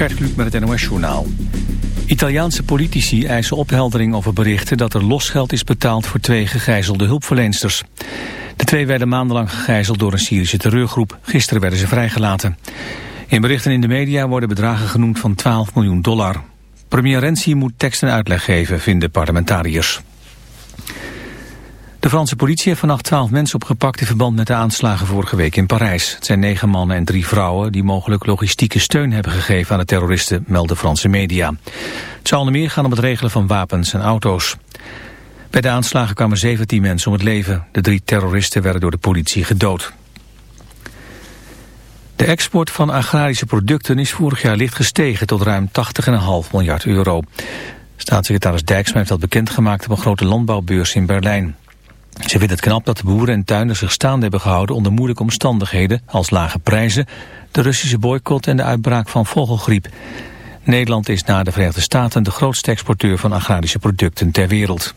Gert Kluk met het NOS-journaal. Italiaanse politici eisen opheldering over berichten dat er losgeld is betaald voor twee gegijzelde hulpverlensters. De twee werden maandenlang gegijzeld door een Syrische terreurgroep. Gisteren werden ze vrijgelaten. In berichten in de media worden bedragen genoemd van 12 miljoen dollar. Premier Renzi moet tekst en uitleg geven, vinden parlementariërs. De Franse politie heeft vannacht twaalf mensen opgepakt in verband met de aanslagen vorige week in Parijs. Het zijn negen mannen en drie vrouwen die mogelijk logistieke steun hebben gegeven aan de terroristen, melden Franse media. Het zou onder meer gaan om het regelen van wapens en auto's. Bij de aanslagen kwamen 17 mensen om het leven. De drie terroristen werden door de politie gedood. De export van agrarische producten is vorig jaar licht gestegen tot ruim 80,5 miljard euro. Staatssecretaris Dijksma heeft dat bekendgemaakt op een grote landbouwbeurs in Berlijn. Ze vindt het knap dat de boeren en tuinders zich staande hebben gehouden onder moeilijke omstandigheden als lage prijzen, de Russische boycott en de uitbraak van vogelgriep. Nederland is na de Verenigde Staten de grootste exporteur van agrarische producten ter wereld.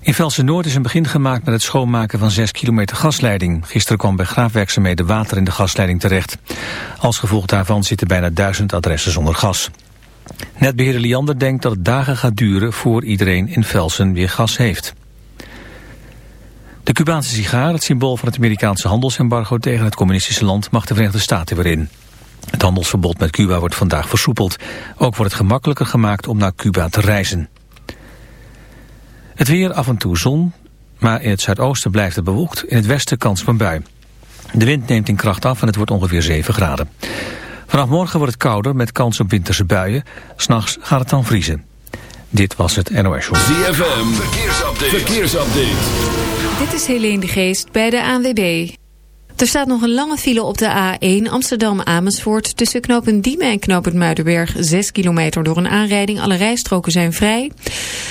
In Velsen-Noord is een begin gemaakt met het schoonmaken van 6 kilometer gasleiding. Gisteren kwam bij graafwerkzaamheden water in de gasleiding terecht. Als gevolg daarvan zitten bijna duizend adressen zonder gas. Netbeheerder Liander denkt dat het dagen gaat duren voor iedereen in Velsen weer gas heeft. De Cubaanse sigaar, het symbool van het Amerikaanse handelsembargo tegen het communistische land, mag de Verenigde Staten weer in. Het handelsverbod met Cuba wordt vandaag versoepeld. Ook wordt het gemakkelijker gemaakt om naar Cuba te reizen. Het weer af en toe zon, maar in het zuidoosten blijft het bewolkt. In het westen kans een bui. De wind neemt in kracht af en het wordt ongeveer 7 graden. Vanaf morgen wordt het kouder met kans op winterse buien. S'nachts gaat het dan vriezen. Dit was het NOS Show. ZFM, verkeersupdate. verkeersupdate. Dit is Helene de Geest bij de ANWB. Er staat nog een lange file op de A1 Amsterdam-Amersfoort... tussen knooppunt Diemen en knooppunt Muidenberg. 6 kilometer door een aanrijding. Alle rijstroken zijn vrij.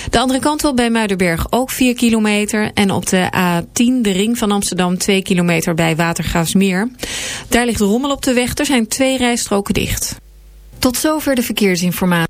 De andere kant wel bij Muidenberg ook 4 kilometer. En op de A10 de ring van Amsterdam 2 kilometer bij Watergraafsmeer. Daar ligt rommel op de weg. Er zijn twee rijstroken dicht. Tot zover de verkeersinformatie.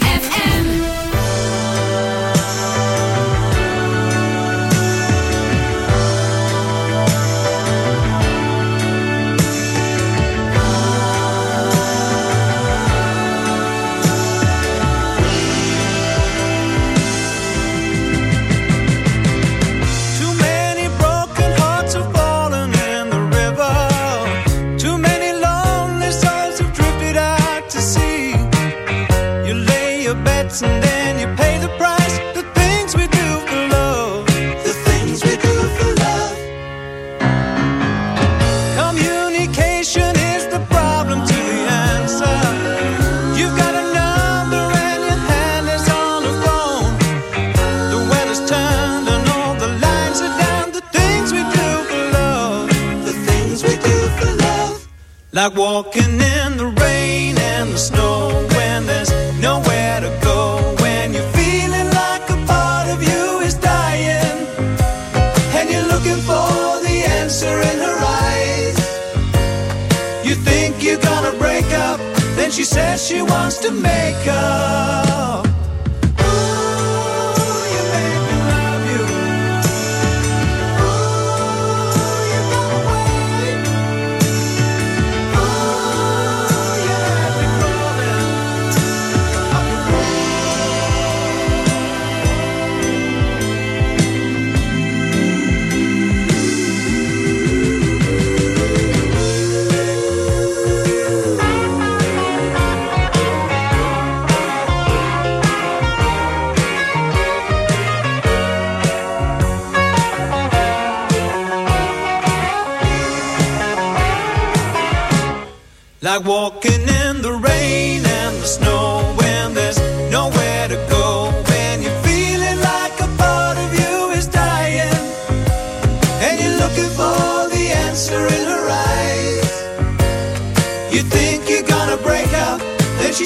To make up.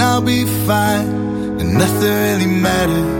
I'll be fine, and nothing really matters.